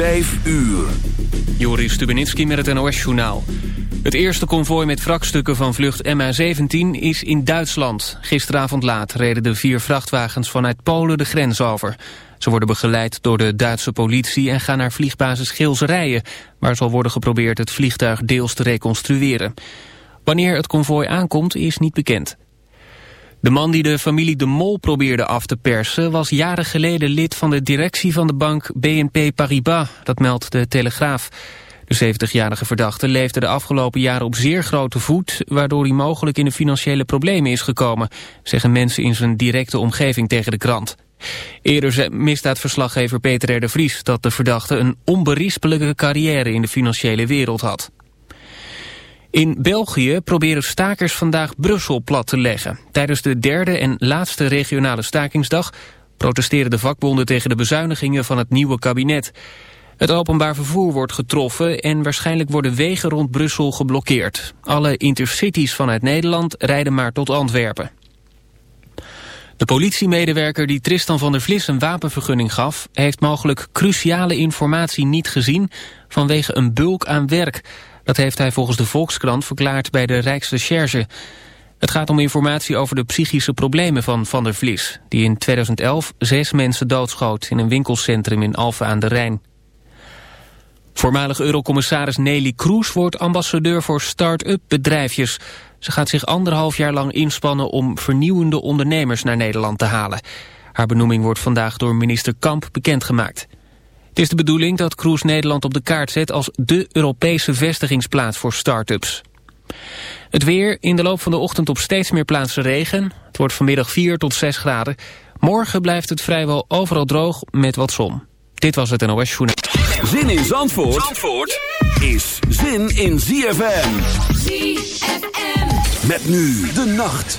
Vijf uur. Joris Stubenitski met het NOS-journaal. Het eerste konvooi met wrakstukken van vlucht MH17 is in Duitsland. Gisteravond laat reden de vier vrachtwagens vanuit Polen de grens over. Ze worden begeleid door de Duitse politie en gaan naar vliegbasis Geelserijen... waar zal worden geprobeerd het vliegtuig deels te reconstrueren. Wanneer het konvooi aankomt is niet bekend. De man die de familie De Mol probeerde af te persen... was jaren geleden lid van de directie van de bank BNP Paribas. Dat meldt de Telegraaf. De 70-jarige verdachte leefde de afgelopen jaren op zeer grote voet... waardoor hij mogelijk in de financiële problemen is gekomen... zeggen mensen in zijn directe omgeving tegen de krant. Eerder zei misdaadverslaggever Peter R. de Vries... dat de verdachte een onberispelijke carrière in de financiële wereld had. In België proberen stakers vandaag Brussel plat te leggen. Tijdens de derde en laatste regionale stakingsdag protesteren de vakbonden tegen de bezuinigingen van het nieuwe kabinet. Het openbaar vervoer wordt getroffen en waarschijnlijk worden wegen rond Brussel geblokkeerd. Alle intercities vanuit Nederland rijden maar tot Antwerpen. De politiemedewerker die Tristan van der Vlis een wapenvergunning gaf... heeft mogelijk cruciale informatie niet gezien vanwege een bulk aan werk... Dat heeft hij volgens de Volkskrant verklaard bij de Rijksrecherche. Het gaat om informatie over de psychische problemen van Van der Vlies... die in 2011 zes mensen doodschoot in een winkelcentrum in Alphen aan de Rijn. Voormalig eurocommissaris Nelly Kroes wordt ambassadeur voor start-up bedrijfjes. Ze gaat zich anderhalf jaar lang inspannen om vernieuwende ondernemers naar Nederland te halen. Haar benoeming wordt vandaag door minister Kamp bekendgemaakt. Het is de bedoeling dat Cruise Nederland op de kaart zet als de Europese vestigingsplaats voor start-ups. Het weer, in de loop van de ochtend op steeds meer plaatsen regen. Het wordt vanmiddag 4 tot 6 graden. Morgen blijft het vrijwel overal droog met wat zon. Dit was het NOS Journal. Zin in Zandvoort, Zandvoort is zin in ZFM. ZFM. Met nu de nacht.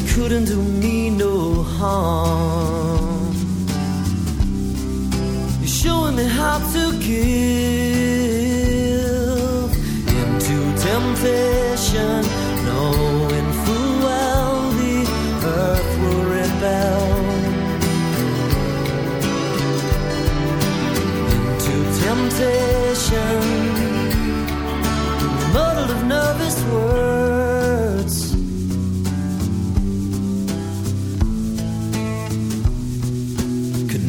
couldn't do me no harm. You're showing me how to give into temptation, knowing full well the earth will rebel. Into temptation, muddled of nervous words.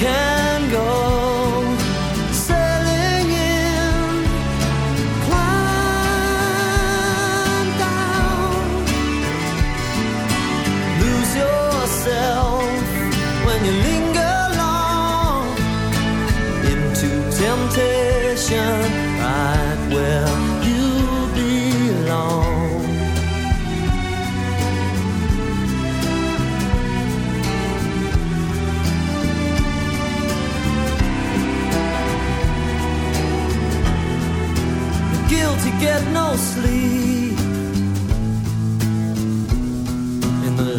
Can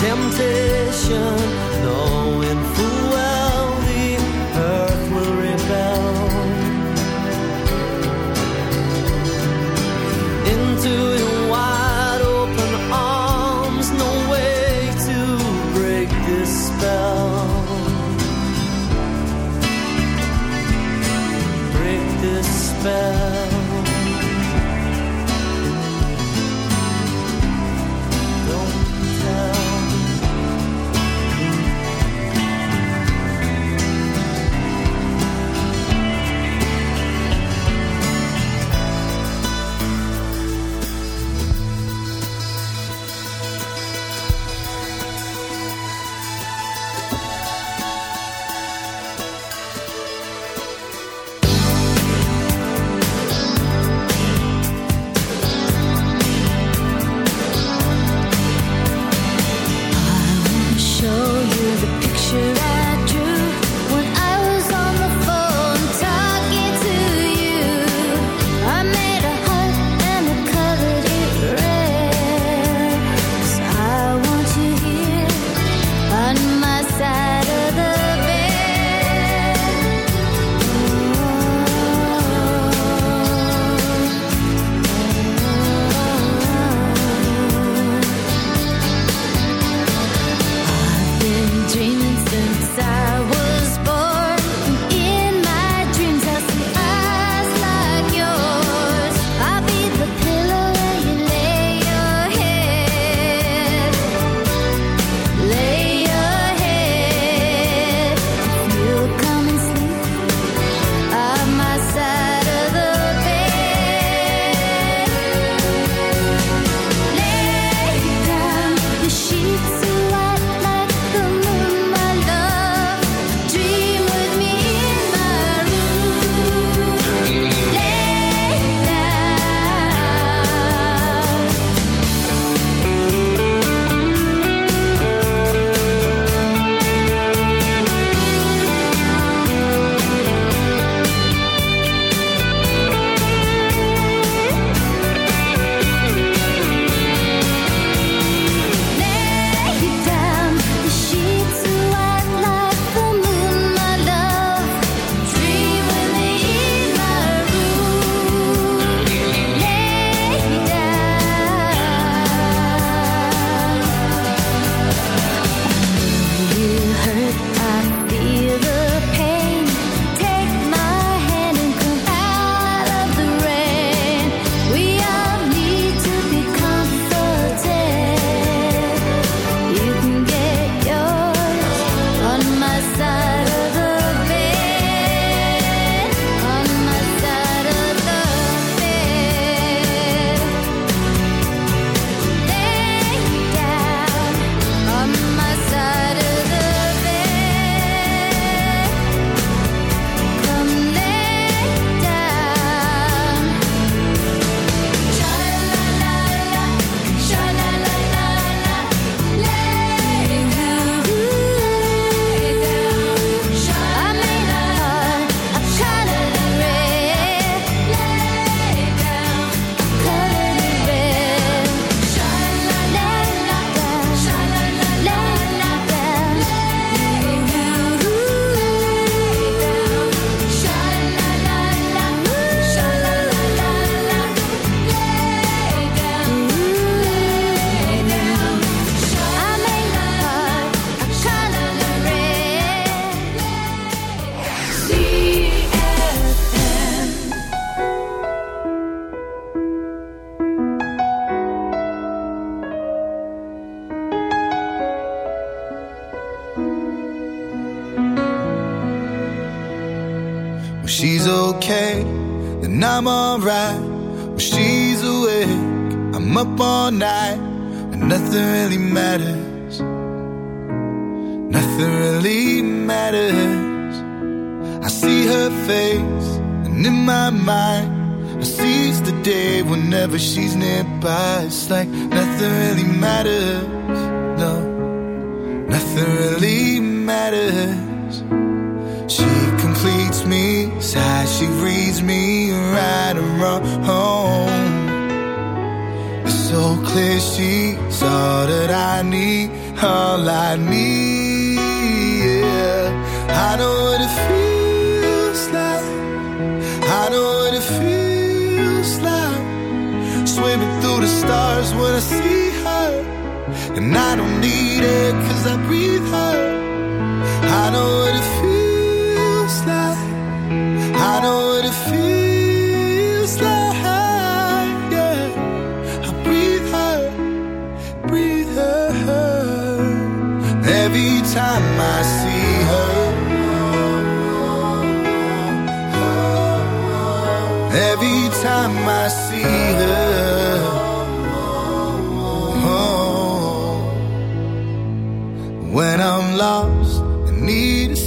Temptation, like nothing really matters.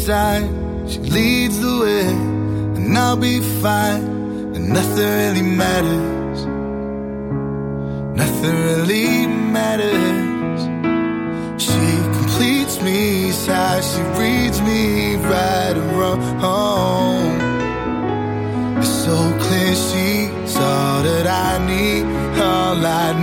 side. She leads the way, and I'll be fine. And nothing really matters. Nothing really matters. She completes me, sighs. She reads me right and wrong. It's so clear she's all that I need, all I need.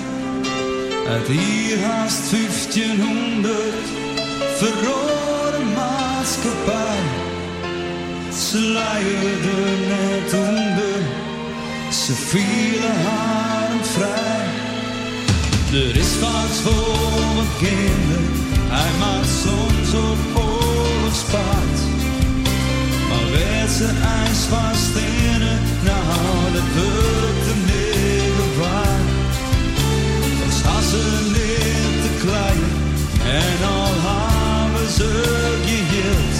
Uit hier haast 1500 verrode maatschappij. Ze luierden net onder, ze vielen haar vrij. Er is wat voor mijn kinderen, hij maakt soms op oorlogspaard. Maar werd ze ijs vast in het, nou dat wordt hem niet waar. Hassen in te klein en al hebben ze geheeld.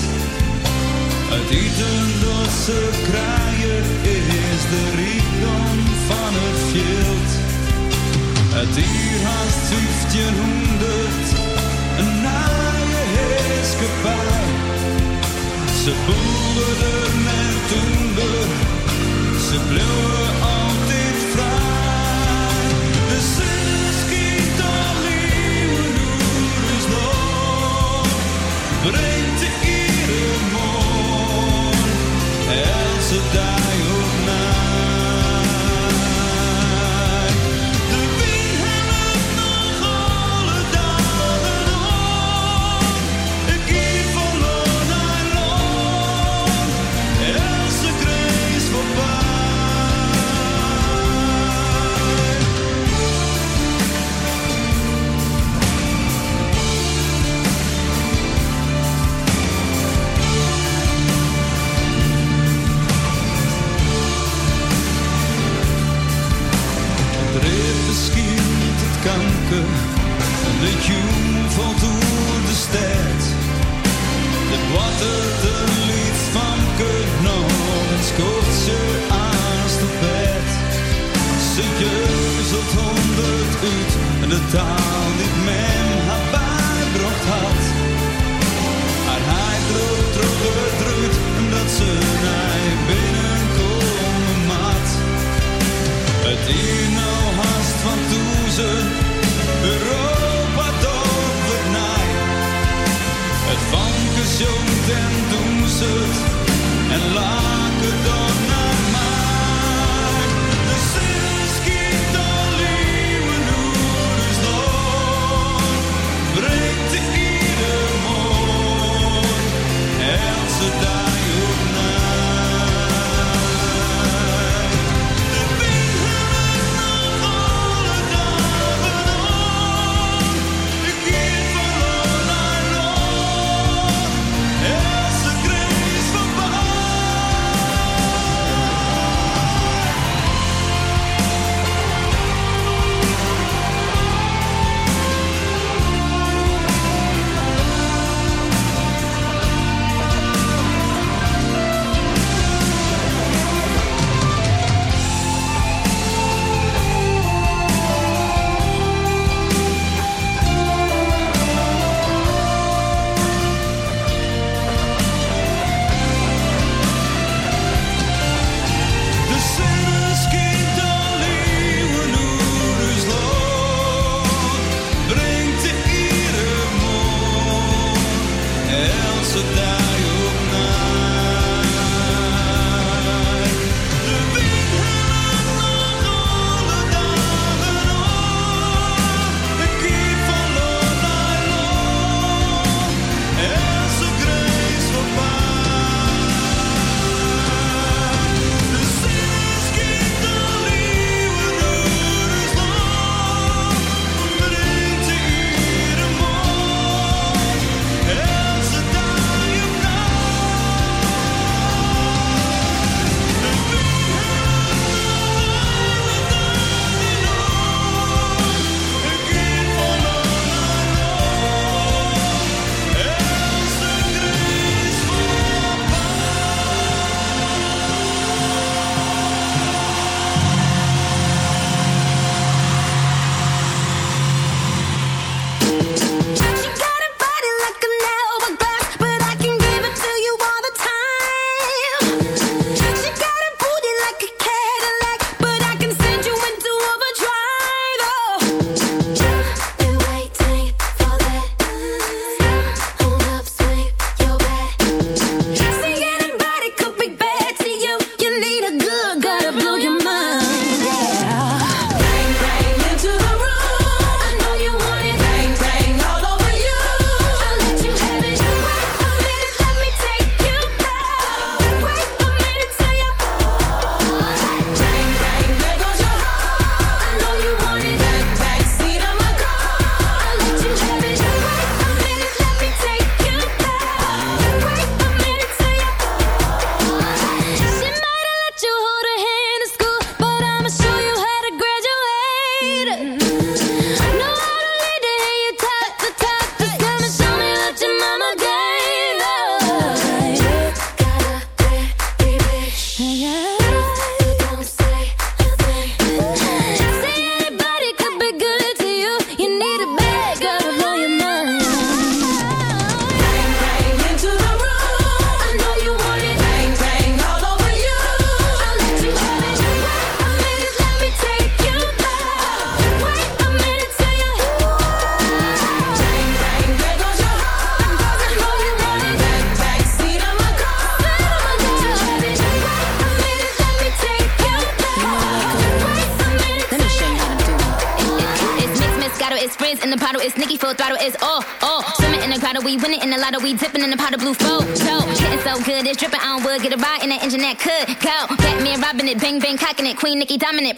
Het eten dat ze krijgen is de rijkdom van het veld. Het hier haast 1500, een naaie heerskepaar. Ze boeren en toender, ze bleven dominant.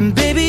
Baby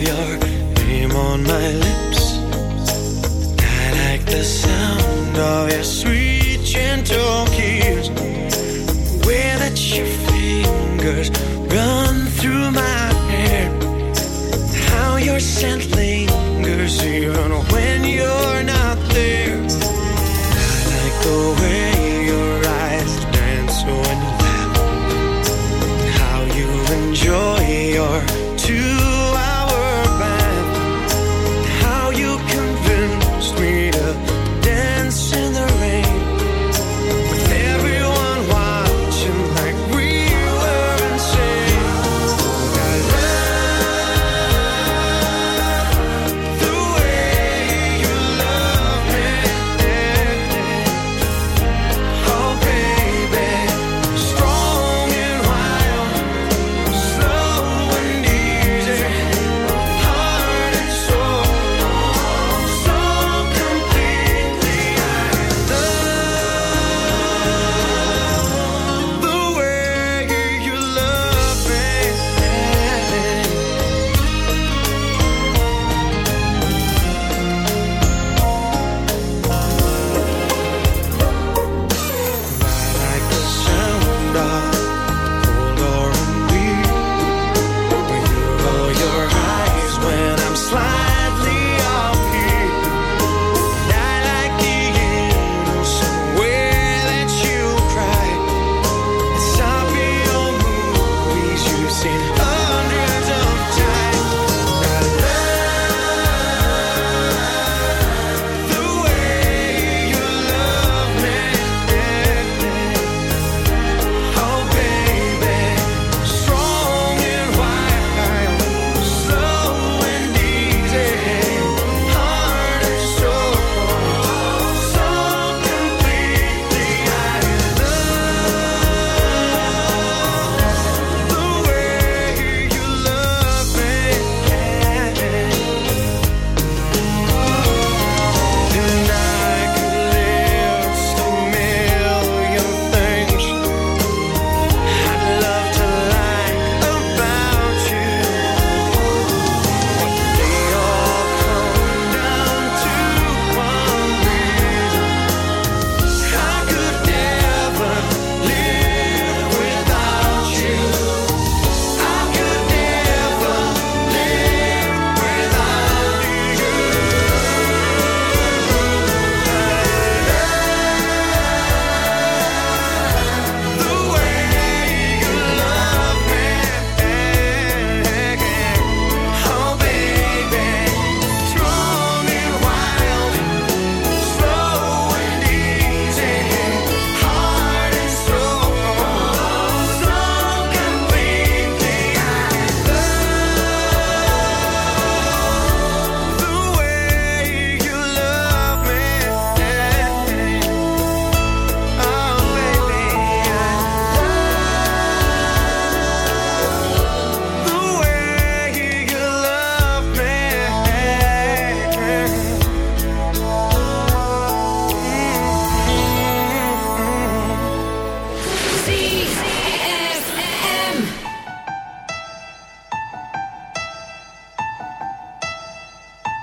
your name on my lips. I like the sound of your sweet, gentle kiss. The way that your fingers run through my hair. How your scent lingers even when you're not there. I like the way